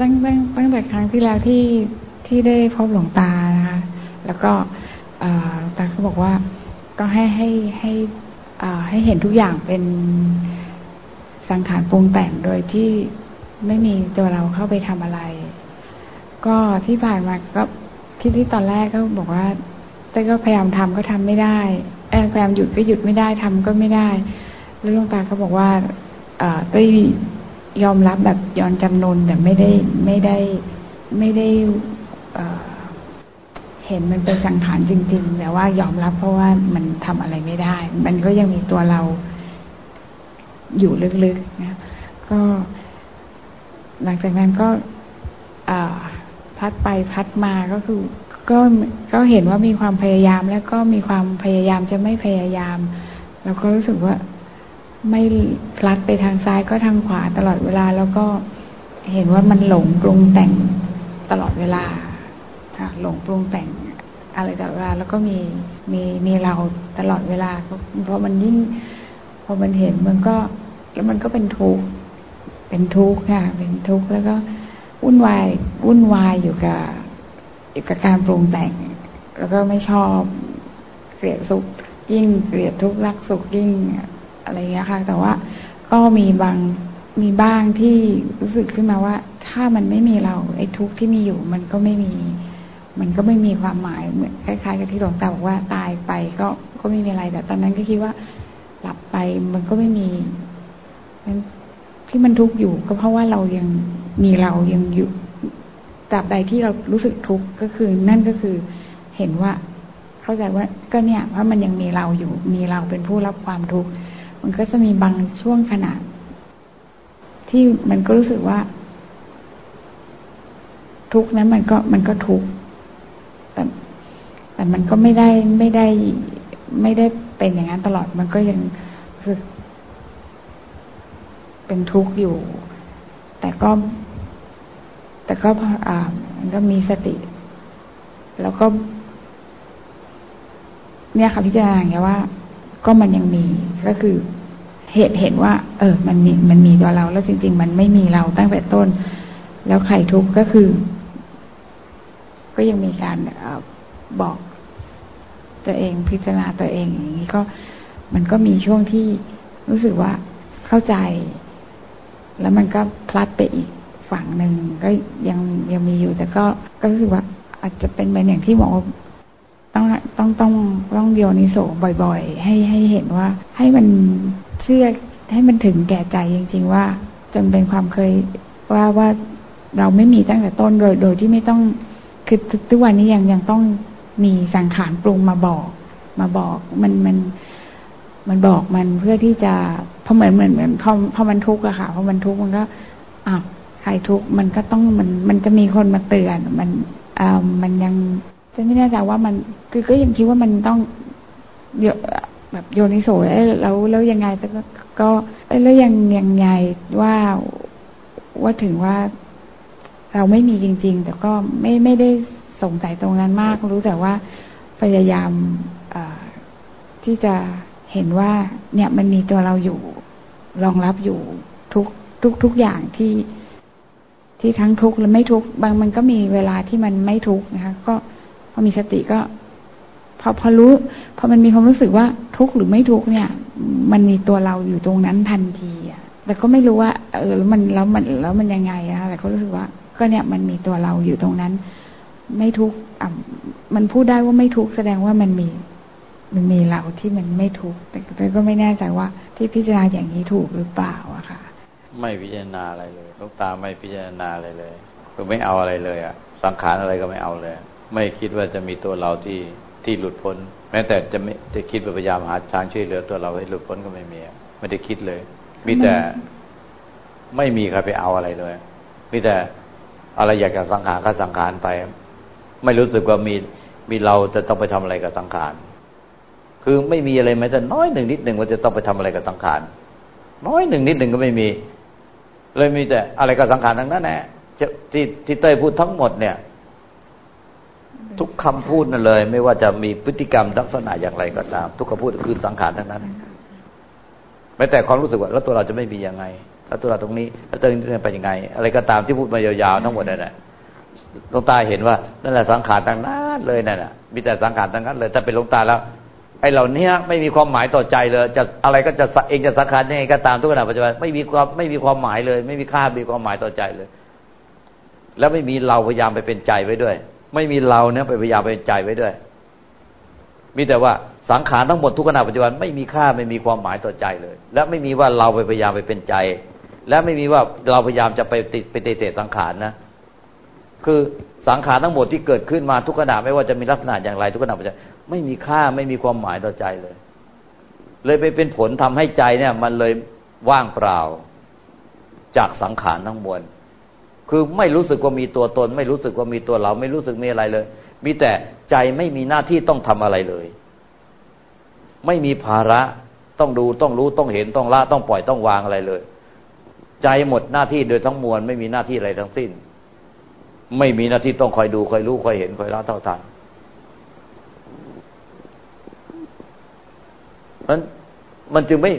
ตั้งตั้งตั้งแต่ครั้งที่แล้วที่ที่ได้พบหลวงตานะคะแล้วก็ตาเขาบอกว่าก็ให้ให้ให้ให้เห็นทุกอย่างเป็นสังขารปรุงแต่งโดยที่ไม่มีตัวเราเข้าไปทำอะไร ก็ที่ผ่านมาก็ที่ที่ตอนแรกก็บอกว่าแต่ก็พยายามทำก็ทำไม่ได้แอบพยายามหยุดก็หยุดไม่ได้ทำก็ไม่ได้แล้วหลวงตาเขาบอกว่าเต้ ยอมรับแบบยอนจำนนแต่ไม่ได้ไม่ได้ไม่ได้เห็นมันเป็นสังขารจริง ๆ แต่ว่ายอมรับเพราะว่ามันทำอะไรไม่ได้ มันก็ยังมีตัวเราอยู่ลึกๆนะก็หลังจากนั้นก็พัดไปพัดมาก็คือก็ก็เห็นว่ามีความพยายามแล้วก็มีความพยายามจะไม่พยายามแล้วก็รู้สึกว่า ไม่พลัดไปทางซ้ายก็ทางขวาตลอดเวลา แล้วก็เห็นว่ามันหลงปรุงแต่งตลอดเวลาค่ะหลงปรุงแต่งอะไรตลอดเวลา แล้วก็มีมีมีเราตลอดเวลาเพราะมันยิ่งพอมันเห็นมันก็ แล้วมันก็เป็นทุกข์เป็นทุกข์ค่ะ เป็นทุกข์แล้วก็วุ่นวายวุ่นวายอยู่กับอยู่กับการปรุงแต่ง แล้วก็ไม่ชอบเกลียดสุขยิ่งเกลียดทุกข์รักสุขยิ่ง อะไรเงี้ยค่ะ แต่ว่าก็มีบางมีบ้างที่รู้สึกขึ้นมาว่า ถ้ามันไม่มีเราไอ้ทุกข์ที่มีอยู่ มันก็ไม่มี มันก็ไม่มีความหมายเหมือนคล้ายๆกับที่หลวงตาบอกว่าตายไปก็ก็ไม่มีอะไรแต่ตอนนั้นก็คิดว่าหลับไปมันก็ไม่มีที่มันทุกข์อยู่ ก็เพราะว่าเรายังมีเรายังอยู่ตราบใดที่เรารู้สึกทุกข์ก็คือ นั่นก็คือเห็นว่า เข้าใจว่าก็เนี่ยว่ามันยังมีเราอยู่ มีเราเป็นผู้รับความทุกข์ มันก็จะมีบางช่วงขณะที่มันก็รู้สึกว่า ทุกนั้นมันก็มันก็ทุกแต่แต่มันก็ไม่ได้ไม่ได้ ไม่ได้เป็นอย่างนั้นตลอด มันก็ยังรู้สึกเป็นทุกข์อยู่ แต่ก็ แต่ก็อ่ามันก็มีสติ แล้วก็ เนี่ยค่ะพิจารณาอย่างเงี้ยว่า ก็มันยังมีก็คือ เหตุเห็นว่า เออ มันมีมันมีตัวเรา แล้วจริง ๆ มันไม่มีเราตั้งแต่ต้น แล้วใครทุกข์ก็คือ ก็ยังมีการอบอกตัวเองพิจารณาตัวเองอย่างนี้ก็มันก็มีช่วงที่รู้สึกว่าเข้าใจ แล้วมันก็พลัดไปอีกฝั่งหนึ่งก็ยังยังมีอยู่แต่ก็ก็รู้สึกว่าอาจจะเป็นเหมือนอย่างที่หมอ ต้องต้องต้องต้องเดียวนิโสบ่อย ๆ ให้ให้เห็นว่า ให้มันเชื่อให้มันถึงแก่ใจจริง ๆ ว่า จนเป็นความเคยว่าว่าเราไม่มีตั้งแต่ต้นโดยโดยที่ไม่ต้องคือทุกวันนี้ยังยังต้องมีสังขารปรุงมาบอก มาบอกมันมันมันบอกมันเพื่อที่จะพอเหมือนเหมือนเหมือนพอพอมันทุกข์อะค่ะพอมันทุกข์มันก็อะใครทุกข์มันก็ต้องมันมันจะมีคนมาเตือน มันอ่ามันยัง จะไม่แน่ใจว่ามันคือก็ยังคิดว่ามันต้องเยอะแบบโยนิโสแล้วแล้วยังไงแต่ก็แล้วยังยังไงว่าว่าถึงว่าเราไม่มีจริง ๆ แต่ก็ไม่ไม่ได้สงสัยตรงนั้นมาก รู้แต่ว่าพยายามที่จะเห็นว่า เนี่ยมันมีตัวเราอยู่รองรับอยู่ทุกทุกทุกอย่างที่ที่ทั้งทุกข์และไม่ทุกข์บางมันก็มีเวลาที่มันไม่ทุกข์นะคะ ก็ อมีสติก็ พอพอรู้ พอมันมีความรู้สึกว่าทุกข์หรือไม่ทุกข์เนี่ย มันมีตัวเราอยู่ตรงนั้นทันทีอะแต่ก็ไม่รู้ว่า เออแล้วมันแล้วมันแล้วมันยังไงอะแต่ก็รู้สึกว่า ก็เนี่ยมันมีตัวเราอยู่ตรงนั้น ไม่ทุกข์อะมันพูดได้ว่าไม่ทุกข์แสดงว่ามันมีมันมีเราที่มันไม่ทุกข์แต่ก็ไม่แน่ใจว่า ที่พิจารณาอย่างนี้ถูกหรือเปล่าอะค่ะ ไม่พิจารณาอะไรเลยลูกตาไม่พิจารณาอะไรเลย คือไม่เอาอะไรเลยอะสังขารอะไรก็ไม่เอาเลย ไม่คิดว่าจะมีตัวเราที่ที่หลุดพ้น แม้แต่จะไม่จะคิดพยายามหาทางช่วยเหลือตัวเราให้หลุดพ้นก็ไม่มีไม่ได้คิดเลย มีแต่ไม่มีใครไปเอาอะไรเลย มีแต่อะไรอยากจะสังขารก็สังขารไป ไม่รู้สึกว่ามีมีเราจะต้องไปทำอะไรกับสังขาร คือไม่มีอะไรแม้แต่น้อยหนึ่งนิดหนึ่งว่าจะต้องไปทำอะไรกับสังขาร น้อยหนึ่งนิดหนึ่งก็ไม่มี เลยมีแต่อะไรกับสังขารทั้งนั้นแหละที่ที่เต้ยพูดทั้งหมดเนี่ย ทุกคำพูดนั่นเลย ไม่ว่าจะมีพฤติกรรมลักษณะอย่างไรก็ตาม ทุกคำพูดคือสังขารทั้งนั้นแม้แต่ความรู้สึกว่าแล้วตัวเราจะไม่มียังไง แล้วตัวเราตรงนี้แล้วตัวนี้เป็นยังไง อะไรก็ตามที่พูดมายาวๆทั้งหมดนั่นแหละหลวงตาเห็นว่านั่นแหละสังขารทั้งนั้นเลยนั่นแหละมีแต่สังขารทั้งนั้น เลยถ้าเป็นหลวงตาแล้ว ไอ้เหล่านี้ไม่มีความหมายต่อใจเลย จะอะไรก็จะเองจะสังขารยังไงก็ตามทุกขณะปัจจุบันไม่มีความไม่มีความหมายเลย ไม่มีค่ามีความหมายต่อใจเลย แล้วไม่มีเราพยายามไปเป็นใจไว้ด้วย ไม่มีเราเนี่ยไปพยายามไปเป็นใจไว้ด้วย มีแต่ว่าสังขารทั้งหมดทุกขณะปัจจุบันไม่มีค่าไม่มีความหมายต่อใจเลย และไม่มีว่าเราไปพยายามไปเป็นใจ และไม่มีว่าเราพยายามจะไปติดไปเตะสังขารนะ คือสังขารทั้งหมดที่เกิดขึ้นมาทุกขณะไม่ว่าจะมีลักษณะอย่างไร ทุกขณะปัจจุบันไม่มีค่าไม่มีความหมายต่อใจเลย เลยไปเป็นผลทำให้ใจเนี่ย มันเลยว่างเปล่า จากสังขารทั้งมวล คือไม่รู้สึกว่ามีตัวตน ไม่รู้สึกว่ามีตัวเรา ไม่รู้สึกมีอะไรเลย มีแต่ใจไม่มีหน้าที่ต้องทำอะไรเลย ไม่มีภาระต้องดูต้องรู้ต้องเห็นต้องละต้องปล่อยต้องวางอะไรเลย ใจหมดหน้าที่โดยทั้งมวลไม่มีหน้าที่อะไรทั้งสิ้น ไม่มีหน้าที่ต้องคอยดูคอยรู้คอยเห็นคอยละเท่าทันมันมันจึงไม่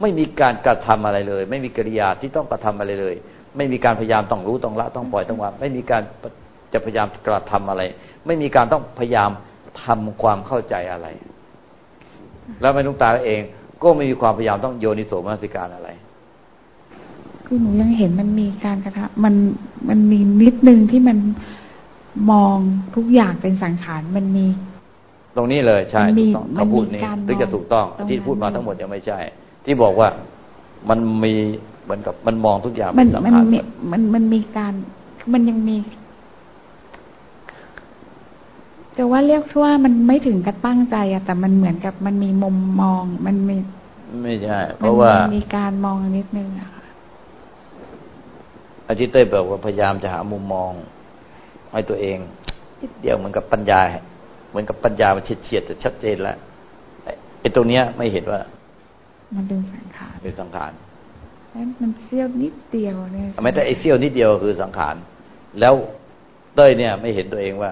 ไม่มีการกระทำอะไรเลย ไม่มีกิริยาที่ต้องกระทำอะไรเลย ไม่มีการพยายามต้องรู้ต้องละต้องปล่อยต้องวางไม่มีการจะพยายามกระทำอะไร ไม่มีการต้องพยายามทำความเข้าใจอะไร แล้วไม่ลุงตาเอง ก็ไม่มีความพยายามต้องโยนิโสมนสิการอะไรคือหนูยังเห็นมันมีการกระทำมันมันมีนิดนึงที่มันมองทุกอย่างเป็นสังขารมันมี ตรงนี้เลยใช่ถูกต้องเขาพูดนี่ถึงจะถูกต้องที่พูดมาทั้งหมดยังไม่ใช่ ที่บอกว่ามันมี เหมือนกับมันมองทุกอย่างมันมันมีมันมันมีการมันยังมีแต่ว่าเรียกว่ามันไม่ถึงกับตั้งใจอะแต่มันเหมือนกับมันมีมุมมอง มันมีไม่ใช่ เพราะว่ามีการมองนิดนึงอะค่ะอาทิตย์เต้บอกว่าพยายามจะหามุมมอง ให้ตัวเองเดียวเหมือนกับปัญญา เหมือนกับปัญญามันเฉียดๆแต่ชัดเจนแล้วไอ้ตรงเนี้ยไม่เห็นว่า มันเป็นสังขารเป็นสังขาร มันเสี้ยวนิดเดียวเนี่ยไม่แต่ไอ้เสี้ยวนิดเดียวคือสังขาร แล้วเต้ยเนี่ย ไม่เห็นตัวเองว่า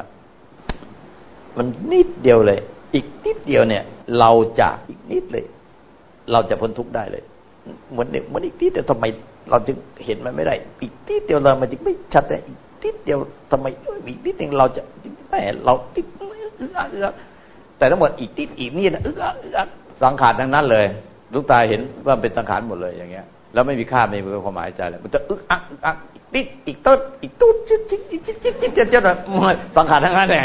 มันนิดเดียวเลย อีกนิดเดียวเนี่ย เราจะอีกนิดเลย เราจะพ้นทุกข์ได้เลย เหมือนเหมือนอีกนิดแต่ทำไม เราจึงเห็นมันไม่ได้ อีกนิดเดียวเรามันจึงไม่ชัดแต่อีกนิดเดียวทำไมอีกนิดหนึ่งเราจะแม่เราติดอึกอักอึกอักแต่ทั้งหมดอีกติดอีกนี่นะอึกอักอึกอักสังขารทั้งนั้นเลยลูกตาเห็นว่าเป็นสังขารหมดเลยอย่างเงี้ย แล้วไม่มีค่าไม่มีความหมายใจเลยมันจะอึกอักอึกอักอีกติดอีกต้นอีกตุ๊ดจิ๊ดจิ๊ดจิ๊ดจิ๊ดจิ๊ดจิ๊ดจิ๊ดสังขารทั้งนั้นแหละ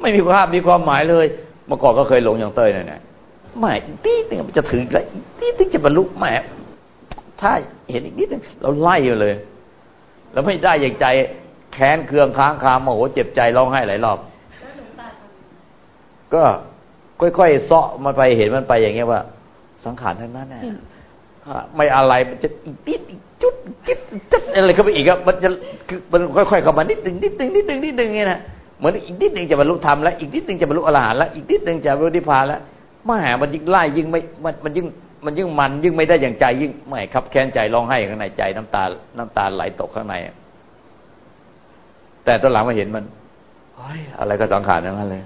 ไม่มีความมีความหมายเลย เมื่อก่อนก็เคยหลงอย่างเต้ยเนี่ยนะไม่ตีนึงมันจะถึงแล้วอีกตีนึงจะบรรลุแหมถ้าเห็นอีกนิดนึงเราไล่เลย แล้วไม่ได้อย่างใจแค้นเคืองค้างคามโมโหเจ็บใจร้องไห้หลายรอบ ก็ค่อยๆเซาะมาไปเห็นมันไปอย่างเงี้ยว่า สังขารทั้งนั้นแน่ ไม่อะไรมันจะอีกนิดอีกจุดจิดจุดอะไรเข้าไปอีกอะมันจะคือมันค่อยๆเข้ามานิดหนึ่งนิดหนึ่งนิดหนึ่งนิดหนึ่งเงี้ยนะเหมือนอีกนิดหนึ่งจะบรรลุธรรมแล้วอีกนิดหนึ่งจะบรรลุอรหันต์แล้วอีกนิดหนึ่งจะบรรลุนิพพานแล้วมหามันยิ่งไล่ยิ่งไม่มันมันยิ่งมันยิ่งมันยิ่งไม่ได้อย่างใจยิ่งไม่ครับแค้นใจร้องไห้ข้างในใจน้ำตาน้ำตาไหลตกข้างใน แต่ตอนหลังมาเห็นมันเฮ้ยอะไรก็สังขารทั้งนั้นเลย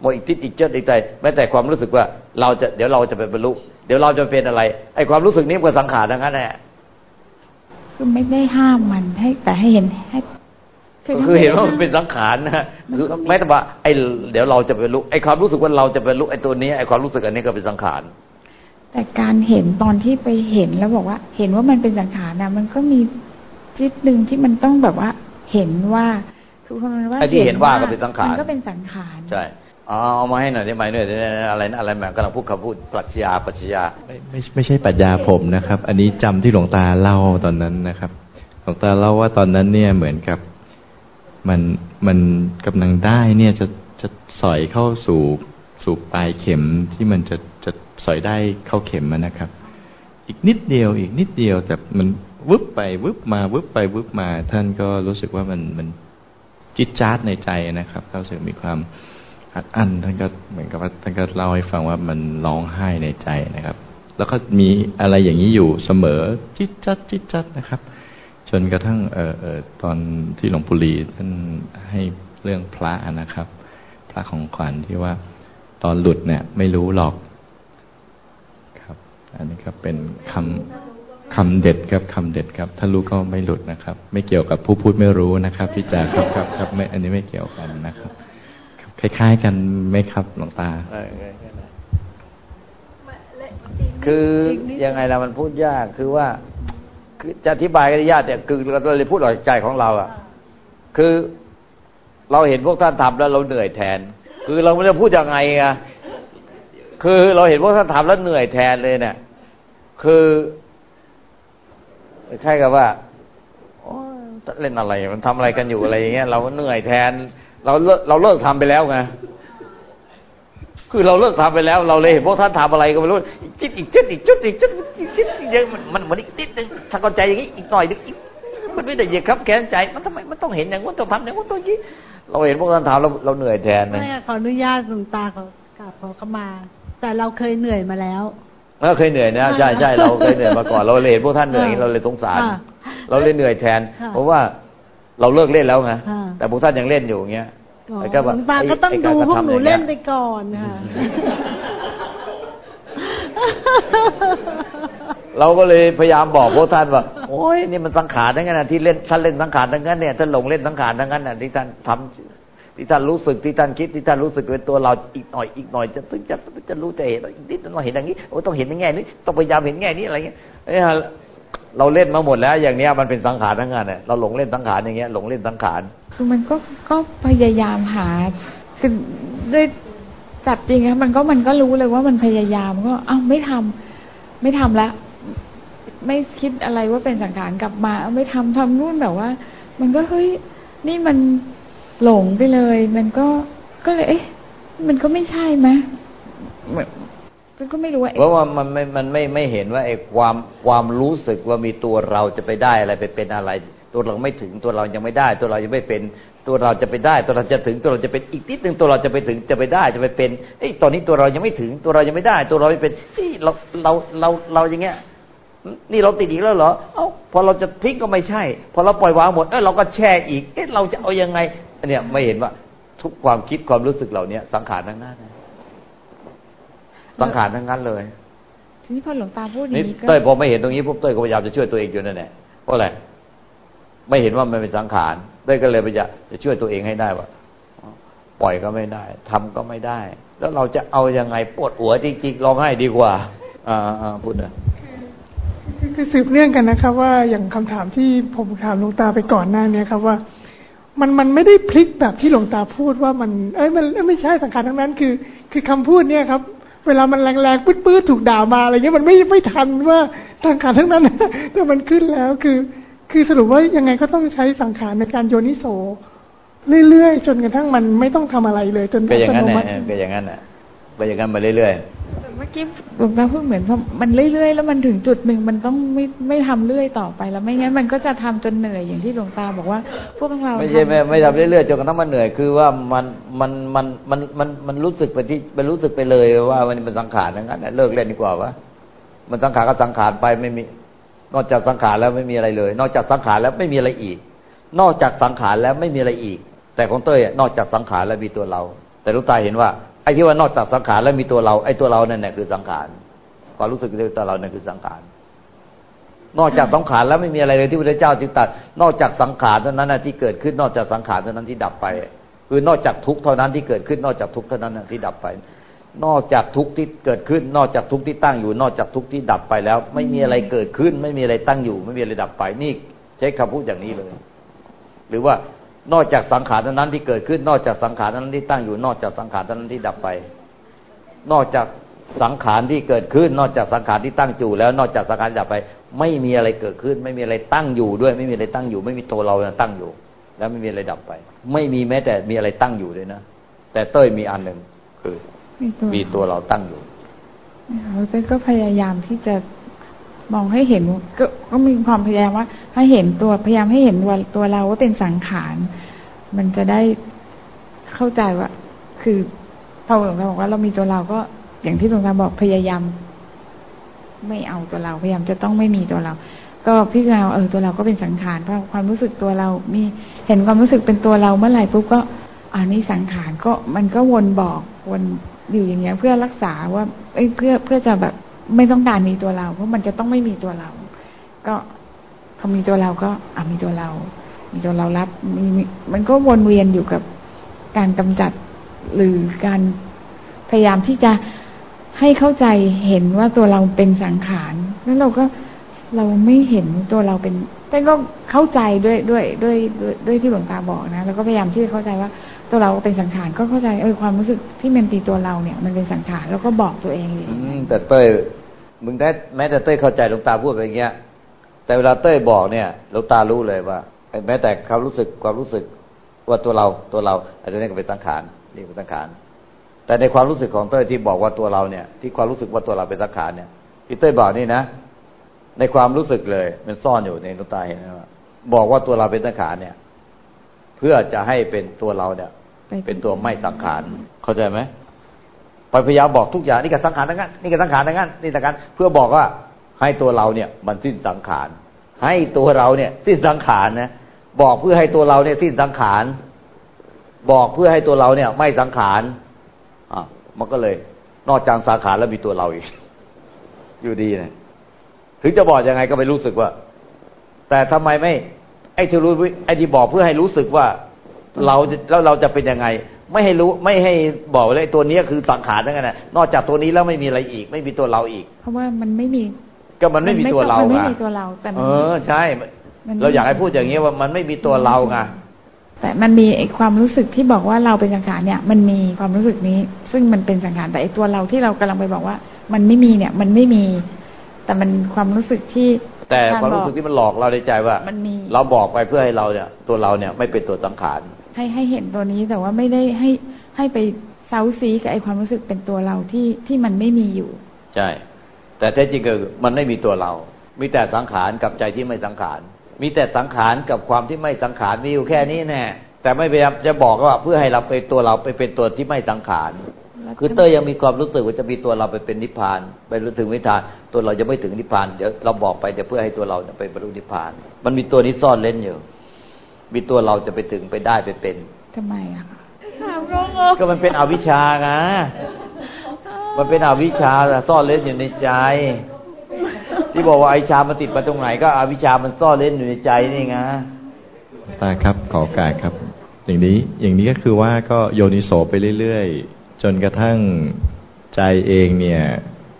โมอีกทิศอีกเจิดอีกใจแม้แต่ความรู้สึกว่าเราจะเดี๋ยวเราจะไปบรรลุ เดี๋ยวเราจะเป็นอะไร ไอ้ความรู้สึกนี้ก็สังขารทั้งนั้นแหละคือไม่ได้ห้ามมันให้ แต่ให้เห็นให้คือเห็นว่ามันเป็นสังขารนะคือแม้แต่ว่าไอ้เดี๋ยวเราจะไปรู้ไอ้ความรู้สึกว่าเราจะไปรู้ไอ้ตัวนี้ไอ้ความรู้สึกอันนี้ก็เป็นสังขารแต่การเห็นตอนที่ไปเห็นแล้วบอกว่า เห็นว่ามันเป็นสังขารนะมันก็มีจิตหนึ่งที่มันต้องแบบว่า เห็นว่าคือมันว่าไอ้ที่เห็นว่าก็เป็นสังขารมันก็เป็นสังขารใช่ อ๋อเอามาให้หน่อยได้ไหมเนี่ยอะไรนะอะไรแม่กำลังพูดคำพูดปรัชญาปรัชญาไม่ไม่ไม่ใช่ปรัชญาผมนะครับ อันนี้จำที่หลวงตาเล่าตอนนั้นนะครับ หลวงตาเล่าว่าตอนนั้นเนี่ยเหมือนกับมันมันกำลังได้เนี่ยจะจะสอยเข้าสู่สู่ปลายเข็มที่มันจะจะสอยได้เข้าเข็มนะครับ อีกนิดเดียวอีกนิดเดียวแต่มันวึบไปวึบมาวึบไปวึบมา ท่านก็รู้สึกว่ามันมันจิตจาดในใจนะครับเขาสึกมีความ อัดอั้นท่านก็เหมือนกับว่าท่านก็เล่าให้ฟังว่ามันร้องไห้ในใจนะครับ แล้วก็มีอะไรอย่างนี้อยู่เสมอจิตจัดจิตจัดนะครับ จนกระทั่งเออเออตอนที่หลวงปู่หลีท่านให้เรื่องพระนะครับ พระของขวัญที่ว่าตอนหลุดเนี่ย ไม่รู้หรอกครับ อันนี้ก็เป็นคำคำเด็ดครับคำเด็ดครับ ถ้ารู้ก็ไม่หลุดนะครับ ไม่เกี่ยวกับผู้พูดไม่รู้นะครับ ที่จะครับครับครับไม่อันนี้ไม่เกี่ยวกันนะครับ คล้าย ๆ กันไหมครับหลวงตาคือยังไงล่ะมันพูดยากคือว่าคือจะอธิบายกันยากแต่คือเราเลยพูดออกจากใจของเรา อะ คือเราเห็นพวกท่านทำแล้วเราเหนื่อยแทน คือเราไม่จะพูดยังไงอะคือเราเห็นพวกท่านทำแล้วเหนื่อยแทนเลยเนี่ยคือใช่กับว่าเล่นอะไร มันทำอะไรกันอยู่อะไรอย่างเงี้ยเราก็เหนื่อยแทน เราเลิกเราเลิกทำไปแล้วไงคือเราเลิกทำไปแล้ว เราเลยเห็นพวกท่านทำอะไรก็ไม่รู้อีกจิตอีกจิตอีกจุดอีกจุดอีกจิตอีกเยอะมันมันเหมือนอีกนิดนึงถ้าเข้าใจอย่างนี้อีกหน่อยนึงอีกมันไม่ได้เหยียดครับแขนใจ มันทำไมมันต้องเห็นอย่างว่าต้องทำอย่างว่าต้องยี่เราเห็นพวกท่านทำเราเราเหนื่อยแทนนะไม่ขออนุญาตหลวงตาขอกราบขอขมา แต่เราเคยเหนื่อยมาแล้วเราเคยเหนื่อยนะใช่ใช่เราเคยเหนื่อยมาก่อน เราเลยเห็นพวกท่านเหนื่อยอย่างนี้เราเลยสงสารอ่าเราเลยเหนื่อยแทนค่ะเพราะว่า เราเลิกเล่นแล้วไงค่ะแต่พวกท่านยังเล่นอยู่อย่างเงี้ยอ๋อไอ้ก็หแบลบวงตาก็ต้องไอ้ดูการพวกกระทำหนูอย่างเล่เงี้นยไปก่อนค่ะเราก็เลยพยายามบอกพวกท่านว่าโอ้ยนี่มันสังขารทั้งนั้นนะที่เล่นท่านเล่นสังขารทั้งนั้นเนี่ยท่านหลงเล่นสังขารทั้งนั้นน่ะที่ท่านทำที่ท่านรู้สึกที่ท่านคิดที่ท่านรู้สึกเป็นตัวเราอีกหน่อยอีกหน่อยจะถึงจะจะรู้จะเห็นอีกนิดเราเห็นอย่างนี้โอ้ต้องเห็นในแง่นี้ต้องพยายามเห็นแง่นี้อะไรเงี้ย เราเล่นมาหมดแล้วอย่างเนี้ยมันเป็นสังขารทั้งนั้นเนี่ยเราหลงเล่นสังขารอย่างเงี้ยหลงเล่นสังขาร คือมันก็ก็พยายามหาคือด้วยจับจริงอะมันก็มันก็รู้เลยว่ามันพยายามก็เอ้าไม่ทำไม่ทำละไม่คิดอะไรว่าเป็นสังขารกลับมาไม่ทำทำนู่นแบบว่า มันก็เฮ้ยนี่มันหลงไปเลย มันก็ก็เลย เอ๊ะ มันก็ไม่ใช่ไหม ฉันก็ไม่รู้ว่าเพราะว่ามันไม่มันไม่ไม่เห็นว่าไอ้ความความรู้สึกว่ามีตัวเราจะไปได้อะไรไปเป็นอะไร ตัวเราไม่ถึงตัวเรายังไม่ได้ ตัวเรายังไม่เป็นตัวเราจะไปได้ ตัวเราจะถึงตัวเราจะเป็นอีกนิดนึงตัวเราจะไปถึงจะไปได้จะไปเป็นเอ้ตอนนี้ตัวเรายังไม่ถึงตัวเรายังไม่ได้ ตัวเราไม่เป็นเฮ้ยเราเราเราเราอย่างเงี้ยนี่เราติดอีกแล้วเหรอ เอ้าพอเราจะทิ้งก็ไม่ใช่ พอเราปล่อยวางหมด เอ้เราก็แช่อีก เอ๊ะเราจะเอายังไงเนี่ยไม่เห็นว่า ทุกความคิดความรู้สึกเหล่านี้สังขารทั้งนั้นนะ สังขารทั้งนั้นเลยทีนี้พอหลวงตาพูดอย่างนี่นี้ก็เต้ยพอไม่เห็นตรงนี้ปุ๊บเต้ยก็พยายามจะช่วยตัวเองอยู่นั่นแหละเพราะอะไรไม่เห็นว่ามันเป็นสังขารเต้ยก็เลยพยายามจะช่วยตัวเองให้ได้ว่าปล่อยก็ไม่ได้ทำก็ไม่ได้ แล้วเราจะเอายังไงปวดหัวจริงๆร้องไห้ดีกว่า อ่าอ่าพูดนะคือคือสืบเนื่องกันนะครับ ว่าอย่างคำถามที่ผมถามหลวงตาไปก่อนหน้าเนี้ครับว่ามันมันไม่ได้พลิกแบบที่หลวงตาพูดว่ามัน เอ้ยมันเอ้ยไม่ใช่สังขารทั้งนั้น คือ คือคำพูดเนี่ยครับ เวลามันแรงๆปื้ดๆถูกด่ามาอะไรเงี้ยมันไม่ไม่ทันว่าสังขารทั้งนั้นแต่มันขึ้นแล้วคือ คือสรุปว่ายังไงก็ต้องใช้สังขารในการโยนิโสเรื่อยๆจนกระทั่งมันไม่ต้องทำอะไรเลย จนก็อย่างนั้นอัตแหโนละมัติเออก็อย่างนั้นแหละก็อย่างนั้นมาเรื่อยแต่ เมื่อกี้หลวงตาพูดเหมือนว่ามันเรื่อยๆ แล้วมันถึงจุดหนึ่งมันต้องไม่ไม่ทำเรื่อยต่อไปแล้วไม่งั้นมันก็จะทำจนเหนื่อยอย่างที่หลวงตาบอกว่า พวกเราๆไม่ใช่ไม่ไม่ทำเรื่อยๆจนกระทั่งมันเหนื่อยคือว่ามันมันมันมันมันมันรู้สึกไปที่มันรู้สึกไปเลยว่ามันเป็นสังขารอย่างนั้นน่ะเลิกเล่นดีกว่าวะมันสังขารก็สังขารไปไม่มี นอกจากสังขารแล้วไม่มีอะไรเลย นอกจากสังขารแล้วไม่มีอะไรอีก นอกจากสังขารแล้วไม่มีอะไรอีก แต่ของเต้ยอะนอกจากสังขารแล้วมีตัวเรา แต่ลูกตาเห็นว่า ไอ้ที่ว่านอกจากสังขารแล้วมีตัวเรา ไอ้ตัวเรานั่นคือสังขารความรู้สึกที่ตัวเรานั่นคือสังขาร นอกจากสังขารแล้วไม่มีอะไรเลยที่พระเจ้าจึงตรัสนอกจากสังขารเท่านั้นที่เกิดขึ้น นอกจากสังขารเท่านั้นที่ดับไป คือนอกจากทุกเท่านั้นที่เกิดขึ้น นอกจากทุกเท่านั้นที่ดับไป นอกจากทุกที่เกิดขึ้น นอกจากทุกที่ตั้งอยู่ นอกจากทุกที่ดับไปแล้ว ไม่มีอะไรเกิดขึ้น ไม่มีอะไรตั้งอยู่ ไม่มีอะไรดับไป นี่ใช้คำพูดอย่างนี้เลย หรือว่า นอกจากสังขารเท่านั้นที่เกิดขึ้น นอกจากสังขารเท่านั้นที่ตั้งอยู่ นอกจากสังขารเท่านั้นที่ดับไป นอกจากสังขารที่เกิดขึ้น นอกจากสังขารที่ตั้งอยู่แล้ว นอกจากสังขารที่ดับไป ไม่มีอะไรเกิดขึ้น ไม่มีอะไรตั้งอยู่ด้วย ไม่มีอะไรตั้งอยู่ ไม่มีตัวเราตั้งอยู่ แล้วไม่มีอะไรดับไป ไม่มีแม้แต่มีอะไรตั้งอยู่เลยนะแต่เต้ยมีอันหนึ่งคือ มีตัวมีตัวเราตั้งอยู่เราก็พยายามที่จะ มองให้เห็นก็ก็มีความพยายามว่าให้เห็นตัวพยายามให้เห็นตัวตัวเราว่าเป็นสังขารมันจะได้เข้าใจว่า คือพอหลวงตาบอกว่าเรามีตัวเราก็อย่างที่หลวงตาบอกพยายาม ไม่เอาตัวเรา พยายามจะต้องไม่มีตัวเรา ก็พิจาราว่าเออตัวเราก็เป็นสังขารเพราะความรู้สึกตัวเรา มีเห็นความรู้สึกเป็นตัวเราเมื่อไหร่ปุ๊บก็อ่านี่สังขารก็มันก็วนบอกวนอยู่อย่างเงี้ย เพื่อรักษาว่าเอ้ยเพื่อเพื่อจะแบบ ไม่ต้องการมีตัวเรา เพราะมันจะต้องไม่มีตัวเรา ก็พอมีตัวเราก็อะมีตัวเรา มีตัวเรารับมีมันก็วนเวียนอยู่กับการกำจัดหรือการพยายามที่จะให้เข้าใจเห็นว่าตัวเราเป็นสังขารแล้วเราก็เราไม่เห็นตัวเราเป็นแต่ก็เข้าใจด้วยด้วยด้วยด้วยด้วยที่หลวงตาบอกนะแล้วก็พยายามที่จะเข้าใจว่า ตัวเราเป็นสังขารก็เข้าใจเออความรู้สึกที่มันตีตัวเราเนี่ย มันเป็นสังขารแล้วก็บอกตัวเองอยู่แต่เต้ยมึงได้แม้แต่เต้ยเข้าใจหลวงตาพูดไปอย่างเงี้ย แต่เวลาเต้ยบอกเนี่ยหลวงตารู้เลยว่าแม้แต่ความรู้สึกความรู้สึกว่าตัวเราตัวเราอันนี้ก็เป็นสังขารนี่เป็นสังขารแต่ในความรู้สึกของเต้ยที่บอกว่าตัวเราเนี่ย ที่ความรู้สึกว่าตัวเราเป็นสังขารเนี่ยที่เต้ยบอกนี่นะ ในความรู้สึกเลย มันซ่อนอยู่ในหลวงตาเห็นไหมว่าบอกว่าตัวเราเป็นสังขารเนี่ย เพื่อจะให้เป็นตัวเราเนี่ย เป็นตัวไม่สังขารเข้าใจไหมพยายามบอกทุกอย่างนี่ก็สังขารทั้งนั้นนี่ก็สังขารทั้งนั้นนี่สังขารเพื่อบอกว่าให้ตัวเราเนี่ย มันสิ้นสังขาร ให้ตัวเราเนี่ย สิ้นสังขารนะบอกเพื่อให้ตัวเราเนี่ย สิ้นสังขารบอกเพื่อให้ตัวเราเนี่ย ไม่สังขารอะมันก็เลย นอกจากสังขารแล้วมีตัวเราอีก อยู่ดีนะถึงจะบอกยังไงก็ไม่รู้สึกว่า แต่ทำไมไม่ ไอ้ที่รู้ไอ้ที่บอกเพื่อให้รู้สึกว่า เราแล้วเราจะเป็นยังไง ไม่ให้รู้ไม่ให้บอกเลยตัวนี้คือสังขารทั้งนั้นนะนอกจากตัวนี้แล้วไม่มีอะไรอีก ไม่มีตัวเราอีก เพราะว่ามันไม่มี ก็มันไม่มีตัวเรามันไม่ไงมีตัวเราแต่มัเอนอใช่มันไม่เราอยากให้พูดอย่างนี้ว่ามันไม่มีตัวเราไงแต่มันมีไอ้ความรู้สึกที่บอกว่าเราเป็นสังขารเนี่ย มันมีความรู้สึกนี้ ซึ่งมันเป็นสังขารแต่ไอ้ตัวเราที่เรากำลังไปบอกว่า มันไม่มีเนี่ย มันไม่มี แต่มันความรู้สึกที่ แต่กความรู้สึกที่มันหลอกเราในใจว่ามันมีเราบอกไปเพื่อให้เราเนี่ย ตัวเราเนี่ยไม่เป็นตัวสังขาร ให้ให้เห็นตัวนี้แต่ว่าไม่ได้ให้ให้ไปเซาซีกับไอ้ความรู้สึกเป็นตัวเราที่ที่มันไม่มีอยู่ ใช่ แต่แท้จริงคือมันไม่มีตัวเรา มีแต่สังขารกับใจที่ไม่สังขาร มีแต่สังขารกับความที่ไม่สังขารมีอยู่แค่นี้แน่แต่ไม่พยายามจะบอกว่าเพื่อให้เราเป็นตัวเราไปเป็นตัวที่ไม่สังขารคือเต้ยยังมีความรู้สึกว่าจะมีตัวเราไปเป็นนิพพานไปรู้ถึงนิพพาน ตัวเราจะไม่ถึงนิพพานเดี๋ยวเราบอกไปเดี๋ยวเพื่อให้ตัวเราไปบรรลุนิพพาน มันมีตัวนี้ซ่อนเล่นอยู่ มีตัวเราจะไปถึงไปได้ไปเป็นทำไมอะคะก็มันเป็นอวิชชาไงมันเป็นอวิชชาแต่ซ่อนเล่นอยู่ในใจ ที่บอกว่าอวิชชามันติดมาตรงไหน ก็อวิชชามันซ่อนเล่นอยู่ในใจนี่ไงตาครับขอโอกาสครับ อย่างนี้อย่างนี้ก็คือว่าก็โยนิโสไปเรื่อยๆ จนกระทั่งใจเองเนี่ย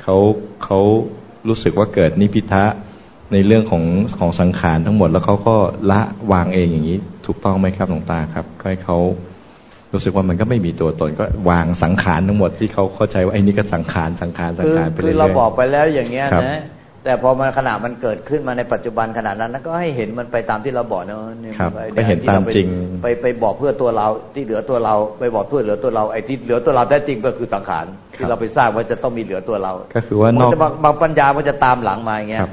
เขาเขารู้สึกว่าเกิดนิพิทะ ในเรื่องของของสังขารทั้งหมด แล้วเขาก็ละวางเองอย่างนี้ ถูกต้องไหมครับหลวงตาครับก็ให้เขารู้สึกว่ามันก็ไม่มีตัวตนก็วางสังขารทั้งหมดที่เขาเข้าใจว่าไอ้นี่ก็สังขารสังขารสังคือขารไปคืเรื่ออยๆเราบอกไปแล้วอย่างเงี้ยครับนะแต่พอมันขณะมันเกิดขึ้นมาในปัจจุบันขณะนั้นนะก็ให้เห็นมันไปตามที่เราบอกเนอะเนี่ยครับไอ้ก็เห็นที่ตามไปจริงไปไปบอกเพื่อตัวเราที่เหลือตัวเราไปบอกเพื่อเหลือตัวเราไอ้ที่เหลือตัวเราแท้จริงก็คือสังขารที่เราไปสร้างว่าจะต้องมีเหลือตัวเรา ก็คือว่านอกมัจะบางบางปัญญามันจะตามหลังมาอย่างเงี้ยครับ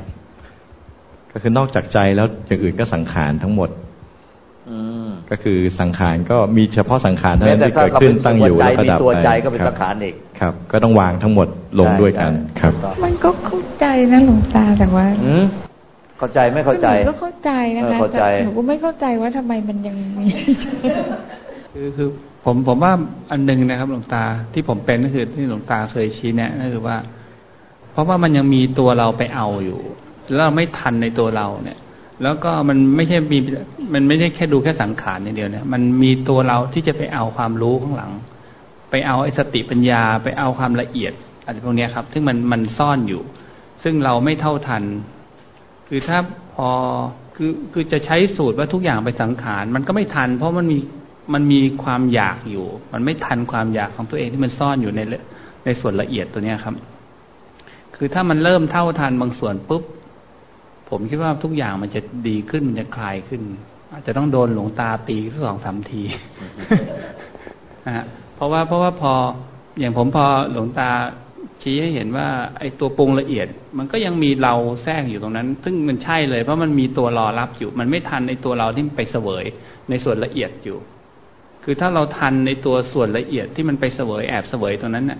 ก็คือนอกจากใจแล้วอย่างอื่นก็สังขารทั้งหมดอืมก็คือสังขารก็มีเฉพาะสังขารเท่าแม้นั้นแต่ที่ถ้าเกิดเราขึ้นเป็นตั้งอยู่ใจแล้วก็มีดับตัวไปใจก็เป็นคสับงขารอีกครับ ก็ต้องวางทั้งหมดลงด้วยกันใช่ครับใช่มันก็เข้าใจนะหลวงตาแต่ว่าอืมเข้าใจไม่เข้าใจหนูก็เข้าใจนะเออคะเข้าใจแต่หนูก็ไม่เข้าใจว่าทำไมมันยังมีคือคือผมผมว่าอันหนึงนะครับหลวงตาที่ผมเป็นก็คือที่หลวงตาเคยชี้แนะก็คือว่า เพราะว่ามันยังมีตัวเราไปเอาอยู่แล้ว เราไม่ทันในตัวเราเนี่ย แล้วก็มันไม่ใช่มีมันไม่ได้แค่ดูแค่สังขารอย่างเดียวเนี่ยมันมีตัวเราที่จะไปเอาความรู้ข้างหลัง ไปเอาไอ้สติปัญญาไปเอาความละเอียดอะไรพวกเนี้ยครับ ซึ่งมันมันซ่อนอยู่ ซึ่งเราไม่เท่าทัน คือถ้าพอคือคือจะใช้สูตรว่าทุกอย่างไปสังขาร มันก็ไม่ทัน เพราะมันมีมันมีความอยากอยู่ มันไม่ทันความอยากของตัวเองที่มันซ่อนอยู่ในในส่วนละเอียดตัวเนี้ยครับ คือถ้ามันเริ่มเท่าทันบางส่วนปุ๊บ ผมคิดว่าทุกอย่างมันจะดีขึ้นมันจะคลายขึ้น อาจจะต้องโดนหลวงตาตีสักสองสามทีนะฮะเพราะว่าเพราะว่าพออย่างผมพอหลวงตาชี้ให้เห็นว่า ไอ้ตัวปรุงละเอียด มันก็ยังมีเราแทรกอยู่ตรงนั้น ซึ่งมันใช่เลยเพราะมันมีตัวรอรับอยู่ มันไม่ทันในตัวเราที่มันไปเสวย ในส่วนละเอียดอยู่ คือถ้าเราทันในตัวส่วนละเอียดที่มันไปเสวยแอบเสวยตรงนั้นน่ะ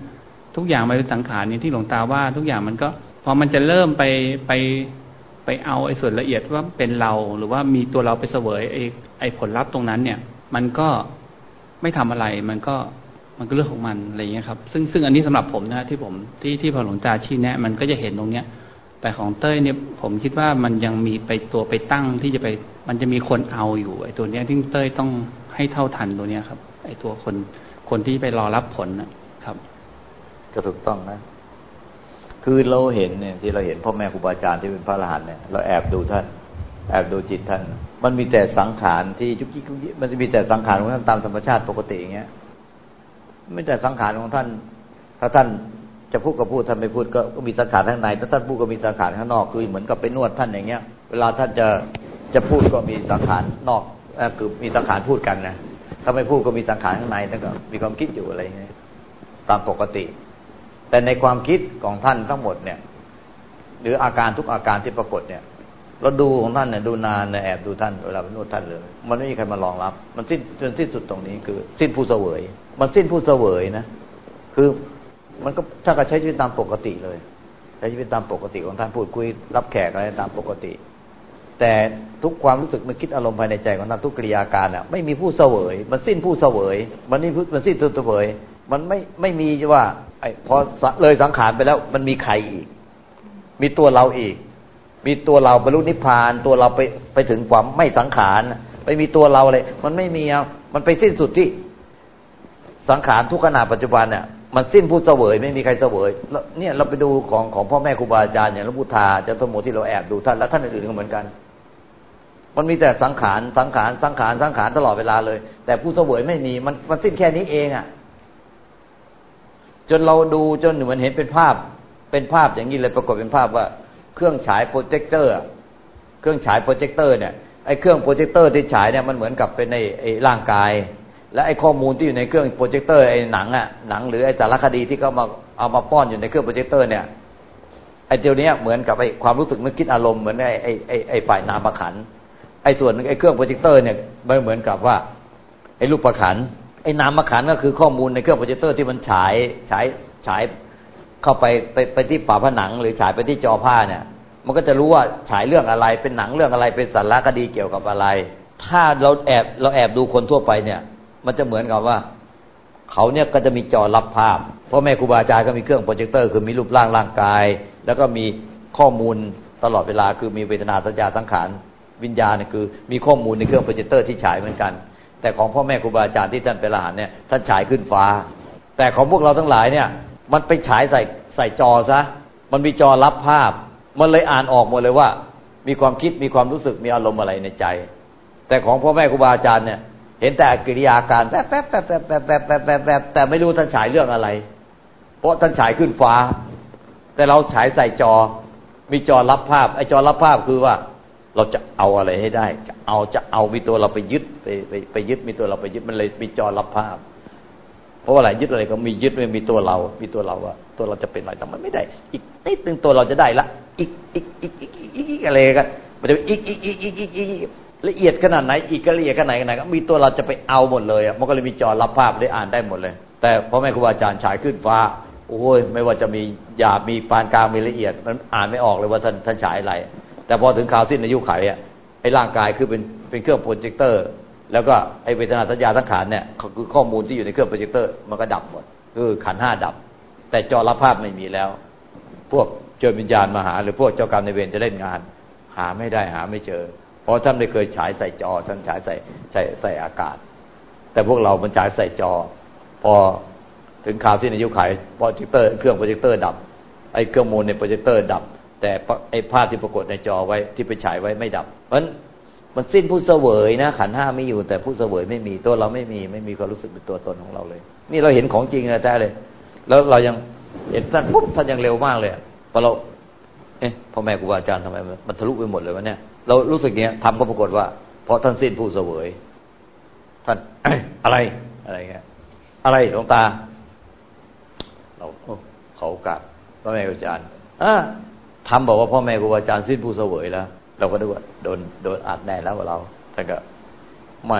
ทุกอย่างมันเป็นสังขารนี่ที่หลวงตาว่า ทุกอย่างมันก็พอมันจะเริ่มไปไป ไปเอาไอ้ส่วนละเอียดว่าเป็นเราหรือว่ามีตัวเราไปเสวยไอ้ไอ้ผลลัพธ์ตรงนั้นเนี่ย มันก็ไม่ทำอะไรมันก็มันก็เรื่องของมันอะไรอย่างเงี้ยครับ ซึ่งซึ่งอันนี้สำหรับผมนะฮะที่ผมที่ที่พอหลวงตาชี้แนะ มันก็จะเห็นตรงเนี้ย แต่ของเต้ยเนี่ยผมคิดว่ามันยังมีไปตัวไปตั้งที่จะไป มันจะมีคนเอาอยู่ไอ้ตัวเนี้ยที่เต้ยต้องให้เท่าทันตัวเนี้ยครับ ไอ้ตัวคนคนที่ไปรอรับผลนะครับ ก็ถูกต้องนะ คือเราเห็นเนี่ยที่เราเห็นพ่อแม่ครูบาอาจารย์ที่เป็นพระอรหันต์เนี่ยเราแอบดูท่าน แอบดูจิตท่าน มันมีแต่สังขารที่ยุกยิกยุกยิกมันจะมีแต่สังขารของท่านตามธรรมชาติปกติอย่างเงี้ยไม่แต่สังขารของท่าน ถ้าท่านจะพูดก็พูดท่านไม่พูดก็มีสังขารข้างในถ้าท่านพูดก็มีสังขารข้างนอกคือเหมือนกับไปนวดท่านอย่างเงี้ย เวลาท่านจะจะพูดก็มีสังขารนอกคือมีสังขารพูดกันนะถ้าไม่พูดก็มีสังขารข้างในแล้วก็มีความคิดอยู่อะไรอย่างเงี้ยตามปกติ แต่ในความคิดของท่านทั้งหมดเนี่ย หรืออาการทุกอาการที่ปรากฏเนี่ยเราดูของท่านเนี่ยดูนานเนี่ยแอบดูท่านเวลาไปนวดท่านเลย มันไม่มีใครมารองรับ มันสิ้นจนสิ้นสุดตรงนี้คือ สิ้นผู้เสวย มันสิ้นผู้เสวยนะคือมันก็ท่านก็ใช้ชีวิตตามปกติเลยใช้ชีวิตตามปกติของท่านพูดคุย รับแขกอะไรตามปกติ แต่ทุกความรู้สึกมันคิดอารมณ์ภายในใจของท่านทุกกิริยาการอะไม่มีผู้เสวย มันสิ้นผู้เสวย มันนี่มันสิ้นตัวเสวย มันไม่ไม่มีว่า ไอ้พอเลยสังขารไปแล้ว มันมีใครอีก มีตัวเราอีก มีตัวเราบรรลุนิพพาน ตัวเราไปไปถึงความไม่สังขารไม่มีตัวเราเลยมันไม่มีเอามันไปสิ้นสุดที่สังขารทุกขณะปัจจุบันเนี่ยมันสิ้นผู้เสวยไม่มีใครเสวยแล้วเนี่ยเราไปดูของของพ่อแม่ครูบาอาจารย์อย่างหลวงปู่ทาจารุธัมโมที่เราแอบดูท่านและท่านอื่นๆก็เหมือนกัน มันมีแต่สังขารสังขารสังขารสังขารตลอดเวลาเลย แต่ผู้เสวยไม่มีมันมันสิ้นแค่นี้เองอะ่ะ จนเราดูจนเหมือนเห็นเป็นภาพ เป็นภาพอย่างนี้เลยปรากฏเป็นภาพว่าเครื่องฉายโปรเจคเตอร์ เครื่องฉายโปรเจคเตอร์เนี่ยไอ้เครื่องโปรเจคเตอร์ที่ฉายเนี่ยมันเหมือนกับเป็นในไอ้ร่างกาย และไอ้ข้อมูลที่อยู่ในเครื่องโปรเจคเตอร์ไอ้หนังอะหนังหรือไอ้สารคดีที่เขามาเอามาป้อนอยู่ในเครื่องโปรเจคเตอร์เนี่ยไอ้เจ้านี้เหมือนกับไอ้ความรู้สึกนึกคิดอารมณ์เหมือนไอ้ไอ้ไอ้ไอ้ฝ่ายนามขันธ์ไอ้ส่วนไอ้เครื่องโปรเจคเตอร์เนี่ยมันเหมือนกับว่าไอ้รูปขันธ์ ไอ้นามขันธ์ก็คือข้อมูลในเครื่องโปรเจคเตอร์ที่มันฉายฉายฉายเข้าไปไปไปที่ฝาผนัง หรือฉายไปที่จอผ้าเนี่ย มันก็จะรู้ว่าฉายเรื่องอะไรเป็นหนังเรื่องอะไรเป็นสารคดีเกี่ยวกับอะไร ถ้าเราแอบเราแอบดูคนทั่วไปเนี่ย มันจะเหมือนกับว่า เขาเนี่ยก็จะมีจอรับภาพพ่อแม่ครูบาอาจารย์ก็มีเครื่องโปรเจคเตอร์ คือมีรูปร่างร่างกาย แล้วก็มีข้อมูลตลอดเวลาคือมีเวทนาสัญญาสังขารวิญญาณเนี่ยคือ มีข้อมูลในเครื่องโปรเจคเตอร์ที่ฉายเหมือนกัน แต่ของพ่อแม่ครูบาอาจารย์ที่ท่านเป็นอรหันต์เนี่ยท่านฉายขึ้นฟ้า แต่ของพวกเราทั้งหลายเนี่ย มันไปฉายใส่ใส่จอซะมันมีจอรับภาพ มันเลยอ่านออกหมดเลยว่า มีความคิดมีความรู้สึกมีอารมณ์อะไรในใจ แต่ของพ่อแม่ครูบาอาจารย์เนี่ย เห็นแต่กิริยาการแป๊บแป๊บแป๊บแป๊บแป๊บแป๊บแป๊บแป๊บแป๊บแต่ไม่รู้ท่านฉายเรื่องอะไร เพราะท่านฉายขึ้นฟ้า แต่เราฉายใส่จอ มีจอรับภาพไอ้จอรับภาพคือว่า เราจะเอาอะไรให้ได้ จะเอาจะเอามีตัวเราไปยึดไปไปไปยึดมีตัวเราไปยึดมันเลยมีจอรับภาพ เพราะว่าอะไรยึดอะไรก็มียึดไม่มีตัวเรา มีตัวเราว่าตัวเราจะเป็นอะไรแต่มันไม่ได้ อีกนิดนึงตัวเราจะได้ละอีกอีกอีกอีกอีกอีกอะไรกันมันจะอีกอีกอีกอีกอีกอีกละเอียดขนาดไหน อีกละเอียดขนาดไหนก็มีตัวเราจะไปเอาหมดเลยอะมันก็เลยมีจอรับภาพได้อ่านได้หมดเลย แต่พ่อแม่ครูอาจารย์ฉายขึ้นฟ้าโอ้ยไม่ว่าจะมีหยาบมีปานกลางมีละเอียด มันอ่านไม่ออกเลยว่าท่านท่านฉายอะไร แต่พอถึงคราวสิ้นอายุขัยอะไอ้ร่างกายคือเป็นเป็นเครื่องโปรเจคเตอร์ แล้วก็ไอ้เวทนาสัญญาสังขารเนี่ยคือข้อมูลที่อยู่ในเครื่องโปรเจคเตอร์มันก็ดับหมดคือขันธ์ห้าดับ แต่จอรับภาพไม่มีแล้ว พวกเจอวิญญาณมาหา หรือพวกเจ้ากรรมนายเวรจะเล่นงาน หาไม่ได้หาไม่เจอ เพราะท่านไม่เคยฉายใส่จอท่านฉายใส่ใส่ใส่อากาศ แต่พวกเรามันฉายใส่จอ พอถึงคราวสิ้นอายุขัยโปรเจคเตอร์เครื่องโปรเจคเตอร์ดับไอ้เครื่องมูลในโปรเจคเตอร์ดับ แต่ไอ้ภาพที่ปรากฏในจอไว้ที่ไปฉายไว้ไม่ดับ เพราะมันสิ้นผู้เสวยนะ ขันธ์ห้าไม่อยู่ แต่ผู้เสวยไม่มีตัวเราไม่มี ไม่มีความรู้สึกเป็นตัวตนของเราเลย นี่เราเห็นของจริงเลยแต่เลย แล้วเรายังเห็นท่านปุ๊บท่านยังเร็วมากเลยพอเรา เอ๊ะพ่อแม่ครูบาอาจารย์ทำไมมันทะลุไปหมดเลยวะเนี่ยเรารู้สึกเนี้ยทำก็ปรากฏว่าเพราะท่านสิ้นผู้เสวยท่านอะไรอะไรเงี้ยอะไรหลวงตา เราเขาอกาสพ่อแม่ครูอาจารย์อะ ทำบอกว่าพ่อแม่ครูอาจารย์สิ้นผู้เสวยแล้ว เราก็ดูว่าโดนโดนอัดแน่แล้วเราท่านก็แหม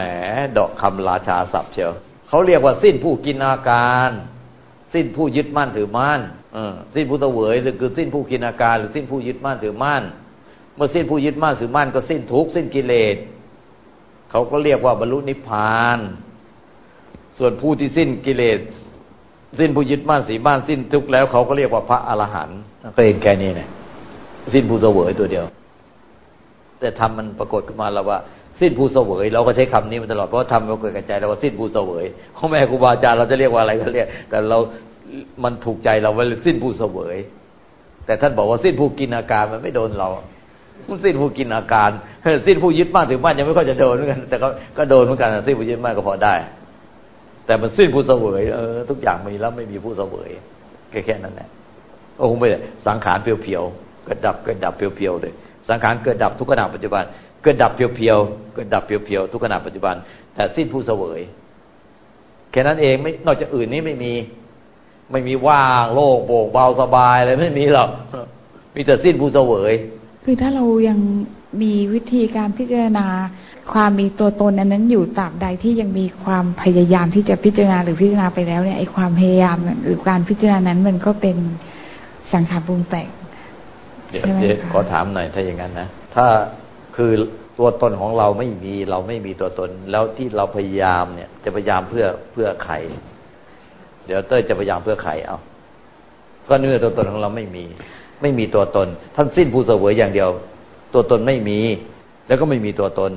ดอกคำราชาศัพท์เชียวเขาเรียกว่าสิ้นผู้กินอาการ สิ้นผู้ยึดมั่นถือมั่นสิ้นผู้เสวยหรือคือสิ้นผู้กินอาการ หรือสิ้นผู้ยึดมั่นถือมั่นเมื่อสิ้นผู้ยึดมั่นถือมั่นก็สิ้นทุกข์สิ้นกิเลสเขาก็เรียกว่าบรรลุนิพพาน ส่วนผู้ที่สิ้นกิเลสสิ้นผู้ยึดมั่นสีบ้านสิ้นทุกข์แล้วเขาก็เรียกว่าพระอรหันต์ก็เองแค่นี้เนี่ย สิ้นผู้เสวยตัวเดียว แต่ทำมันปรากฏขึ้นมาแล้วว่า สิ้นผู้เสวย เราก็ใช้คำนี้มาตลอดเพราะทำเราเกิดกับใจเราว่าสิ้นผู้เสวยพ่อแม่ครูบาอาจารย์เราจะเรียกว่าอะไรก็เรียก แต่เรา มันถูกใจเราว่าสิ้นผู้เสวย แต่ท่านบอกว่าสิ้นผู้กินอาการมันไม่โดนเราสิ้นผู้กินอาการสิ้นผู้ยึดมากถึงบ้านยังไม่ค่อยจะโดนเหมือนกัน แต่ก็ก็โดนเหมือนกันสิ้นผู้ยึดมากก็พอได้ แต่มันสิ้นผู้เสวยเออทุกอย่างมีแล้วไม่มีผู้เสวยแค่แค่นั้นแหละโอ้ไม่ได้สังขารเพียวๆ เกิดดับเกิดดับเพียวๆเลย สังขารเกิดดับทุกขณะปัจจุบัน เกิดดับเพียวๆเกิดดับเพียวๆทุกขณะปัจจุบัน แต่สิ้นผู้เสวยแค่นั้นเองไม่นอกจากอื่นนี้ไม่มีไม่มีว่างโล่งโปร่งเบาสบายอะไรไม่มีหรอกมีแต่สิ้นผู้เสวยคือถ้าเรายังมีวิธีการพิจารณา ความมีตัวตนอันนั้นอยู่ตราบใดที่ยังมีความพยายามที่จะพิจารณาหรือพิจารณาไปแล้วเนี่ยไอ้ความพยายามหรือการพิจารณานั้นมันก็เป็นสังขารปรุงแต่ง เดี๋ยวเดี๋ยวขอถามหน่อยถ้าอย่างนั้นนะ ถ้าคือตัวตนของเราไม่มีเราไม่มีตัวตน แล้วที่เราพยายามเนี่ย จะพยายามเพื่อเพื่อใครเดี๋ยวเต้ยจะพยายามเพื่อใครเอาก็เนื้อตัวตนของเราไม่มี ไม่มีตัวตน ท่านสิ้นผู้เสวยอย่างเดียว ตัวตนไม่มี แล้วก็ไม่มีตัวตน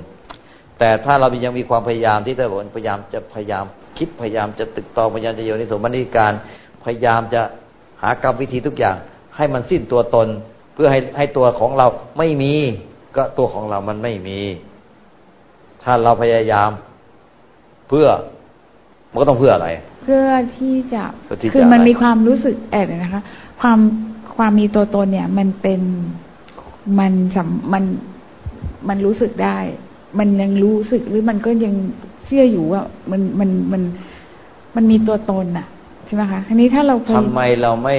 แต่ถ้าเรายังมีความพยายามที่เต้ยบอกพยายามจะพยายามคิดพยายามจะตึกตองพยายามจะโยนิสมนิการ พยายามจะหากรรมวิธีทุกอย่าง ให้มันสิ้นตัวตน เพื่อให้ให้ตัวของเราไม่มี ก็ตัวของเรามันไม่มี ถ้าเราพยายามเพื่อ มันก็ต้องเพื่ออะไร เพื่อที่จะเพื่อที่จะคือมันอะไรมีความรู้สึกแอบนะคะ ความความมีตัวตนเนี่ย มันเป็นมันสำมันมันรู้สึกได้ มันยังรู้สึกหรือมันก็ยังเชื่ออยู่ว่ามันมันมันมันมีตัวตนอะใช่ไหมคะทีนี้ถ้าเราเคยทำไมเราไม่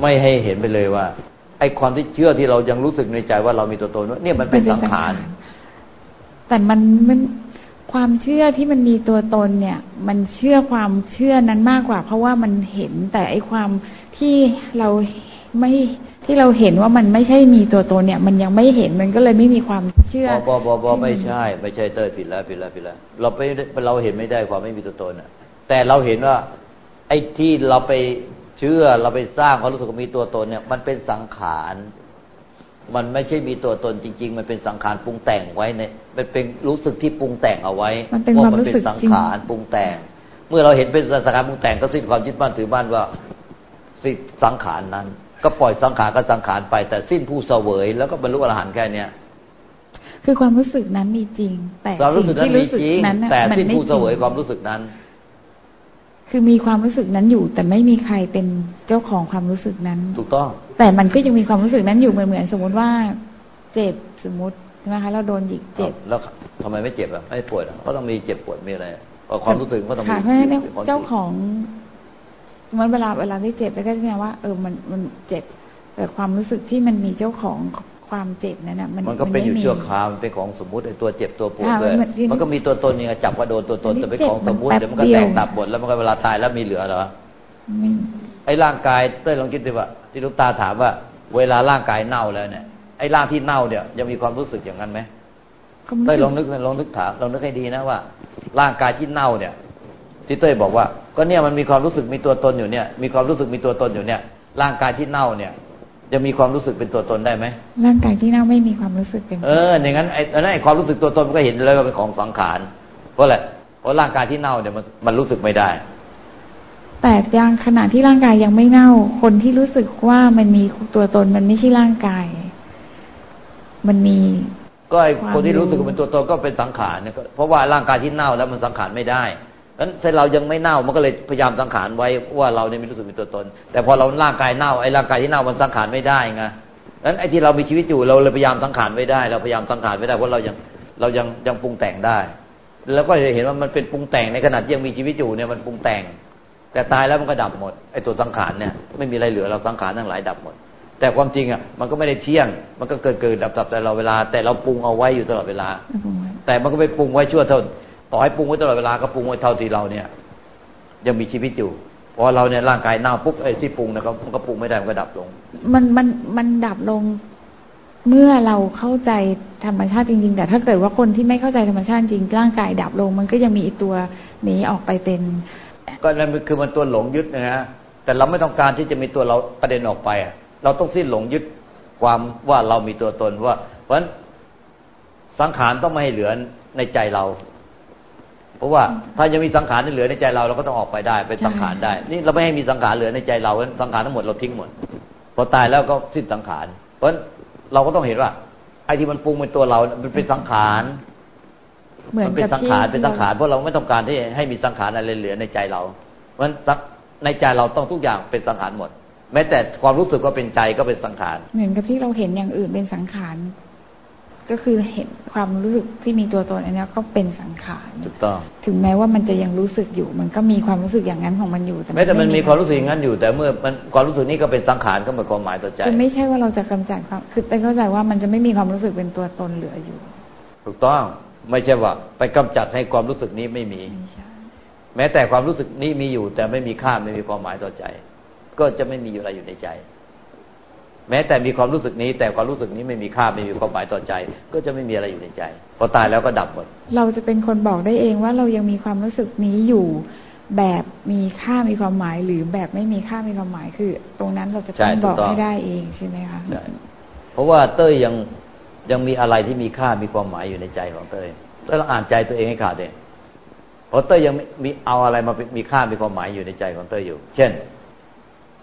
ไม่ให้เห็นไปเลยว่า ไอ้ความที่เชื่อที่เรายังรู้สึกในใจว่าเรามีตัวตนว่าเนี่ยมันเป็นสังขาร แต่มันมันความเชื่อที่มันมีตัวตนเนี่ย มันเชื่อความเชื่อนั้นมากกว่า เพราะว่ามันเห็นแต่ไอ้ความที่เราไม่ที่เราเห็นว่ามันไม่ใช่มีตัวตนเนี่ย มันยังไม่เห็นมันก็เลยไม่มีความเชื่อบอบอบอไม่ใช่ ไม่ใช่เต้ยผิดแล้วผิดแล้วผิดแล้วเราไปเราเห็นไม่ได้ความไม่มีตัวตนอะ แต่เราเห็นว่า ไอ้ที่เราไปเชื่อเราไปสร้างความรู้สึกว่ามีตัวตนเนี่ย มันเป็นสังขาร มันไม่ใช่มีตัวตนจริง ๆ มันเป็นสังขารปรุงแต่งไว้เนี่ยมันเป็นรู้สึกที่ปรุงแต่งเอาไว้มันเป็นว่าความมันรู้เป็นสึกสังจริงขารปรุงแต่ง เมื่อเราเห็นเป็นสังขารปรุงแต่งก็สิ้นความยึดมั่นถือมั่นว่าสิ้นสังขารนั้น ก็ปล่อยสังขารก็สังขารไป แต่สิ้นผู้เสวย แล้วก็บรรลุอรหันต์แค่เนี้ยคือความรู้สึกนั้นมีจริง แต่ความรู้สึกนั้นสิ่งมีที่จริงนั้นน่ะแต่มันสิ้นไม่ผู้เสวยจริงความรู้สึกนั้น คือมีความรู้สึกนั้นอยู่ แต่ไม่มีใครเป็นเจ้าของความรู้สึกนั้น ถูกต้อง แต่มันก็ยังมีความรู้สึกนั้นอยู่เหมือนเหมือนสมมติว่า เจ็บสมมติใช่ไหมคะเราโดนหยิกเจ็บแล้วทำไมไม่เจ็บอะไม่ปวดอะก็ต้องมีเจ็บปวดมีอะไรเพราะความรู้สึกก็ต้องมีค่ะเพราะฉะนั้นเนี่ยความรู้สึกเจ้าของมันเวลาเวลาที่เจ็บแล้วก็จะเนี่ยว่าเออมันมันเจ็บแต่ความรู้สึกที่มันมีเจ้าของ ความเจ็บนั้นน่ะมันมันก็เป็นอยู่ไม่มีชั่วคราวมันเป็นของสมมุติไอ้ตัวเจ็บตัวปวดค่ะด้วยมันมันมันก็มีตัวตนยังไงจับว่าโดนตัวตนอันนี้แต่เป็นของสมมุติเจ็เดี๋ยบวมันก็แป๊แตบกเดียวดับหมดแล้วมันก็เวลาตายแล้วมีเหลือเหรอไม่ไอ้ร่างกายเต้ยลองคิดดูว่า ที่ลูกตาถามว่า เวลาร่างกายเน่าแล้วเนี่ยไอ้ร่างที่เน่าเนี่ยยังมีความรู้สึกอย่างนั้นไหมก็ไม่เต้ยลองนึกลองนึกถามลองนึกให้ดีนะว่า ร่างกายที่เน่าเนี่ยที่เต้ยบอกว่า ก็เนี่ยมันมีความรู้สึกมีตัวตนอยู่เนี่ย มีความรู้สึกมีตัวตนอยู่เนี่ย ร่างกายที่เน่าเนี่ย จะมีความรู้สึกเป็นตัวตนได้ไหมร่างกายที่เน่าไม่มีความรู้สึกเป็น เอออย่างนั้นไอ้อันนั้นไอ้ความรู้สึกตัวตนมันก็เห็นเลยว่าเป็นของสังขารเพราะอะไรเพราะร่างกายที่เน่าเนี่ยมันมันรู้สึกไม่ได้ แต่ยังขณะที่ร่างกายยังไม่เน่า คนที่รู้สึกว่ามันมีตัวตนมันไม่ใช่ร่างกาย มันมี ก็ไอ้ความคนที่รู้สึกรู้ว่าเป็นตัวตนก็เป็นสังขารเนี่ยก็เพราะว่าร่างกายที่เน่าแล้วมันสังขารไม่ได้ นั้นถ้าเรายังไม่เน่ามันก็เลยพยายามสังขารไว้ว่าเราเนี่ยมีรู้สึกเป็นตัวตน แต่พอเราร่างกายเน่าไอ้ร่างกายที่เน่ามันสังขารไม่ได้ไงนั้นไอ้ที่เรามีชีวิตอยู่เราเลยพยายามสังขารไม่ได้ เราพยายามสังขารไม่ได้เพราะเรายังเรายังยังปรุงแต่งได้ แล้วก็จะเห็นว่ามันเป็นปรุงแต่งในขณะที่ยังมีชีวิตอยู่เนี่ยมันปรุงแต่ง แต่ตายแล้วมันก็ดับหมดไอ้ตัวสังขารเนี่ยไม่มีอะไรเหลือเราสังขารทั้งหลายดับหมด แต่ความจริงอะมันก็ไม่ได้เที่ยง มันก็เกิดเกิดดับดับแต่เราเวลา แต่เราปรุงเอาไว้อยู่ตลอดเวลา แต่มันก็ไปปรุงไว้ชั่วเท่า ต่อให้ปรุงไว้ตลอดเวลาก็ปรุงไว้เท่าที่เราเนี่ย ยังมีชีวิตอยู่พอเราเนี่ยร่างกายเน่าปุ๊บไอ้ที่ปรุงนะครับมันก็ปรุงไม่ได้มันก็ดับลง มันมันมันดับลงเมื่อเราเข้าใจธรรมชาติจริง ๆ แต่ถ้าเกิดว่าคนที่ไม่เข้าใจธรรมชาติจริงร่างกายดับลง มันก็ยังมีอีกตัวหนีออกไปเป็น ก็นั่นคือมันตัวหลงยึดนะฮะแต่เราไม่ต้องการที่จะมีตัวเราประเด็นออกไปอะเราต้องสิ้นหลงยึดความว่าเรามีตัวตนว่า เพราะฉะนั้นสังขารต้องไม่ให้เหลือในใจเรา เพราะว่าถ้ายังมีสังขารที่เหลือในใจเราเราก็ต้องออกไปได้เป็นสังขารได้ นี่เราไม่ให้มีสังขารเหลือในใจเราสังขารทั้งหมดเราทิ้งหมดพอตายแล้วก็สิ้นสังขาร เพราะฉะนั้นเราก็ต้องเห็นว่า ไอ้ที่มันปรุงเป็นตัวเรา มันเป็นสังขารเหมือนมันเป็นกับสังที่ขารเป็นสังขารเพราะเราไม่ต้องการที่ให้มีสังขารอะไรเหลือในใจเรา เพราะฉะนั้นในใจเราต้องทุกอย่างเป็นสังขารหมด แม้แต่ความรู้สึกว่าเป็นใจก็เป็นสังขาร เหมือนกับที่เราเห็นอย่างอื่นเป็นสังขาร ก็คือเห็นความรู้สึกที่มีตัวตนอันเนี้ยก็เป็นสังขารถูกต้อง ถึงแม้ว่ามันจะยังรู้สึกอยู่ มันก็มีความรู้สึกอย่างนั้นของมันอยู่แม้แต่มันมีความรู้สึกอย่างนั้นอยู่ แต่เมื่อมันความรู้สึกนี้ก็เป็นสังขารก็หมายความหมายต่อใจคือไม่ใช่ว่าเราจะกำจัดความคือแต่เข้าใจว่ามันจะไม่มีความรู้สึกเป็นตัวตนเหลืออยู่ ถูกต้องไม่ใช่ว่า ไปกำจัดให้ความรู้สึกนี้ไม่มีไม่ใช่แม้แต่ความรู้สึกนี้มีอยู่ แต่ไม่มีค่าไม่มีความหมายต่อใจ ก็จะไม่มีอะไรอยู่ในใจ แม้แต่มีความรู้สึกนี้ แต่ความรู้สึกนี้ไม่มีค่าไม่มีความหมายต่อใจ ก็จะไม่มีอะไรอยู่ในใจ พอตายแล้วก็ดับหมด เราจะเป็นคนบอกได้เองว่าเรายังมีความรู้สึกนี้อยู่แบบมีค่ามีความหมาย หรือแบบไม่มีค่ามีความหมายคือ ตรงนั้นเราจะต้องใช่ถูบกอกต้องให้ได้เองใช่ไหมคะใช่เพราะว่าเต้ยยังยังมีอะไรที่มีค่ามีความหมายอยู่ในใจของเต้ยเต้ยลองอ่านใจตัวเองให้ขาดเลยเพราะเต้ยยังมีเอาอะไรมามีค่ามีความหมายอยู่ในใจของเต้ยอยู่ เช่น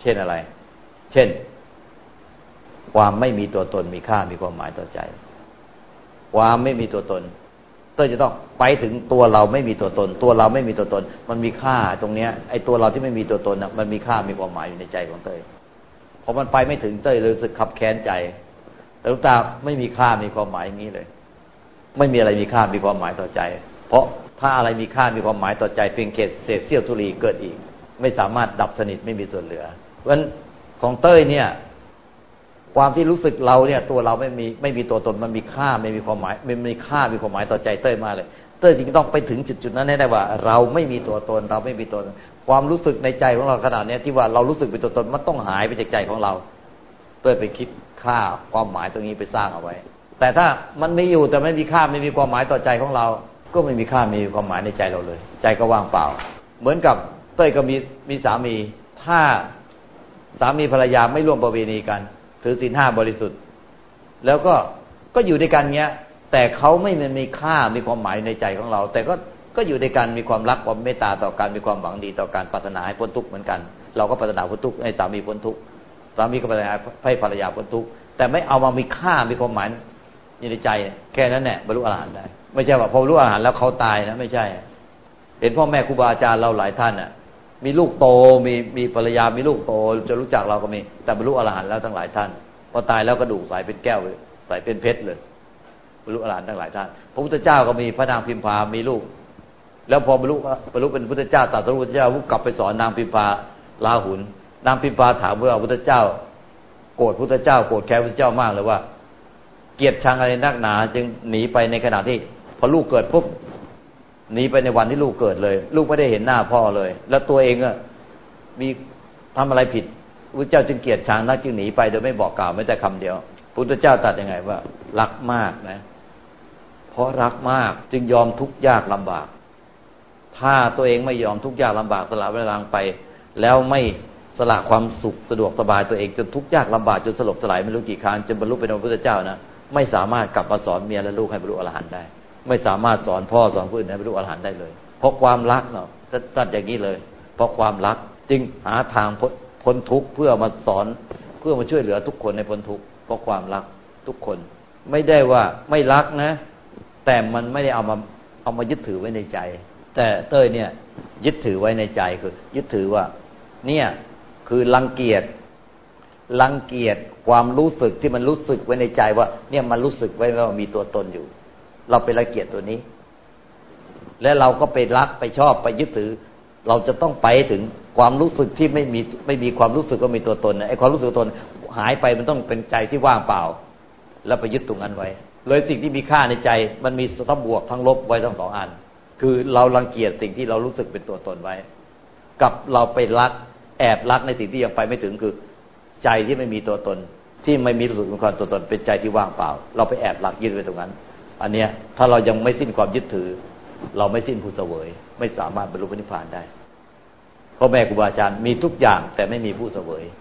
เช่นอะไร เช่น ความไม่มีตัวตนมีค่ามีความหมายต่อใจ ความไม่มีตัวตนเต้ยจะต้องไปถึงตัวเราไม่มีตัวตน ตัวเราไม่มีตัวตน มันมีค่าตรงเนี้ยไอ้ตัวเราที่ไม่มีตัวตนน่ะมันมีค่ามีความหมายอยู่ในใจของเต้ยพอมันไปไม่ถึงเต้ยเลยรู้สึกขับแค้นใจแต่ลูกตาไม่มีค่ามีความหมายอย่างนี้เลย ไม่มีอะไรมีค่ามีความหมายต่อใจ เพราะถ้าอะไรมีค่ามีความหมายต่อใจเพียงเศษเศษเสี้ยวธุลีเกิดอีก ไม่สามารถดับสนิทไม่มีส่วนเหลือเพราะฉะนั้นของเต้ยเนี่ย ความที่รู้สึกเราเนี่ยตัวเราไม่มีไม่มีตัวตนมันมีค่าไม่มีความหมายไม่มีค่ามีความหมายต่อใจเต้ยมากเลย เต้ยจึงต้องไปถึงจุดจุดนั้นให้ได้ว่า เราไม่มีตัวตนเราไม่มีตัวตนความรู้สึกในใจของเราขนาดนี้ที่ว่าเรารู้สึกเป็นตัวตนมันต้องหายไปจากใจของเราเต้ยไปคิดค่าความหมายตรงนี้ไปสร้างเอาไว้ แต่ถ้ามันไม่อยู่แต่ไม่มีค่าไม่มีความหมายต่อใจของเรา ก็ไม่มีค่าไม่มีความหมายในใจเราเลย ใจก็ว่างเปล่า เหมือนกับเต้ยก็มีมีสามี ถ้าสามีภรรยาไม่ร่วมประเวณีกัน ถือศีลห้าบริสุทธิ์ แล้วก็ก็อยู่ด้วยกันเงี้ย แต่เขาไม่มีค่ามีความหมายในใจของเรา แต่ก็ก็อยู่ด้วยกันมีความรักความเมตตาต่อกันมีความหวังดีต่อการปรารถนาให้พ้นทุกข์เหมือนกัน เราก็ปรารถนาพ้นทุกข์ให้สามีพ้นทุกข์สามีก็ปรารถนาให้ภรรยาพ้นทุกข์แต่ไม่เอามามีค่ามีความหมายอยู่ในใจ แค่นั้นแหละบรรลุอรหันต์ได้ ไม่ใช่ว่าพอรรลุอรหันต์แล้วเขาตายนะไม่ใช่ เห็นพ่อแม่ครูบาอาจารย์เราหลายท่านอะ มีลูกโตมีมีภรรยามีลูกโต จะรู้จักเราก็มี แต่บรรลุอรหันต์แล้วทั้งหลายท่าน พอตายแล้วกระดูกใสเป็นแก้วใสเป็นเพชรเลยบรรลุอรหันต์ทั้งหลายท่าน พระพุทธเจ้าก็มีพระนางพิมพามีลูก แล้วพอบรรลุบรรลุเป็นพุทธเจ้าตรัสรู้พุทธเจ้าวุกลับไปสอนนางพิมพาลาหุนนางพิมพาถามว่าพุทธเจ้า โกรธพุทธเจ้าโกรธแค้นพุทธเจ้ามากเลยว่า เกียดชังอะไรนักหนา จึงหนีไปในขณะที่พอลูกเกิดปุ๊บ หนีไปในวันที่ลูกเกิดเลย ลูกไม่ได้เห็นหน้าพ่อเลย แล้วตัวเองอะมีทำอะไรผิดพระเจ้าจึงเกลียดชังนักจึงหนีไปโดยไม่บอกกล่าวไม่แต่คำเดียวพุทธเจ้าตรัสยังไงว่า รักมากนะ เพราะรักมากจึงยอมทุกข์ยากลำบาก ถ้าตัวเองไม่ยอมทุกข์ยากลำบากสละเวลาไป แล้วไม่สละความสุขสะดวกสบายตัวเองจนทุกข์ยากลำบากจนสลบสลายไม่รู้กี่ครั้งจนบรรลุเป็นพระพุทธเจ้านะไม่สามารถกลับมาสอนเมียและลูกให้บรรลุอรหันต์ได้ ไม่สามารถสอนพ่อสอนผู้อื่นให้บรรลุอรหันต์ได้เลย เพราะความรักเนาะตัดอย่างนี้เลย เพราะความรักจึงหาทางพ้นทุกข์เพื่อมาสอนเพื่อมาช่วยเหลือทุกคนในพ้นทุกข์เพราะความรักทุกคน ไม่ได้ว่าไม่รักนะ แต่มันไม่ได้เอามาเอามายึดถือไว้ในใจ แต่เต้ยเนี่ย ยึดถือไว้ในใจคือ ยึดถือว่า เนี่ยคือรังเกียจรังเกียจความรู้สึกที่มันรู้สึกไว้ในใจว่า เนี่ยมันรู้สึกไว้ว่ามีตัวตนอยู่ เราไปรังเกียจตัวนี้ และเราก็ไปรักไปชอบไปยึดถือ เราจะต้องไปถึงความรู้สึกที่ไม่มีไม่มีความรู้สึกว่ามีตัวตนไอ้ความรู้สึกตนหายไปมันต้องเป็นใจที่ว่างเปล่า แล้วไปยึดตรงนั้นไว้ เลยสิ่งที่มีค่าในใจมันมีทั้งบวกทั้งลบไว้ทั้งสองอัน คือเรารังเกียจสิ่งที่เรารู้สึกเป็นตัวตนไว้ กับเราไปรักแอบรักในสิ่งที่ยังไปไม่ถึงคือใจที่ไม่มีตัวตน ที่ไม่มีรู้สึกเป็นความตัวตน เป็นใจที่ว่างเปล่า เราไปแอบรักยึดไว้ตรงนั้น อันเนี้ยถ้าเรายังไม่สิ้นความยึดถือ เราไม่สิ้นผู้เสวย ไม่สามารถบรรลุพระนิพพานได้พ่อแม่ครูบาอาจารย์มีทุกอย่างแต่ไม่มีผู้เสวย「